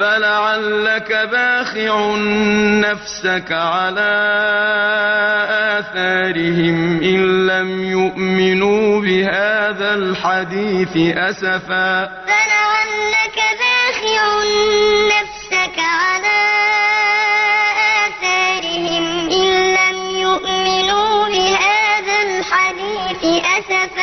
فلعلك باخع نفسك على آثارهم إن لم يؤمنوا بهذا الحديث أسفا فلعلك باخع نفسك على آثارهم إن لم يؤمنوا بهذا الحديث أسفا